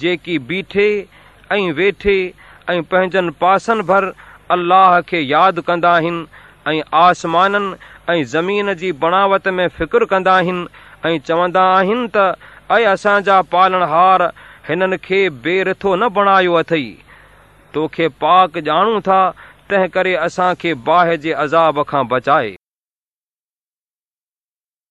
जेकी बीठे ऐं वेठे ऐं पंहिंजनि पासनि भर अलाह खे यादि कंदा आहिनि ऐं आसमाननि ऐं ज़मीन जी बणावत में फ़िकुरु कंदा आहिनि ऐं चवंदा आहिनि त ऐं असांजा पालण हार हिननि खे बेरथो न बणायो अथई तोखे पाक ॼाणूं था तंहिं करे असांखे बाहि जे अज़ाब खां बचाए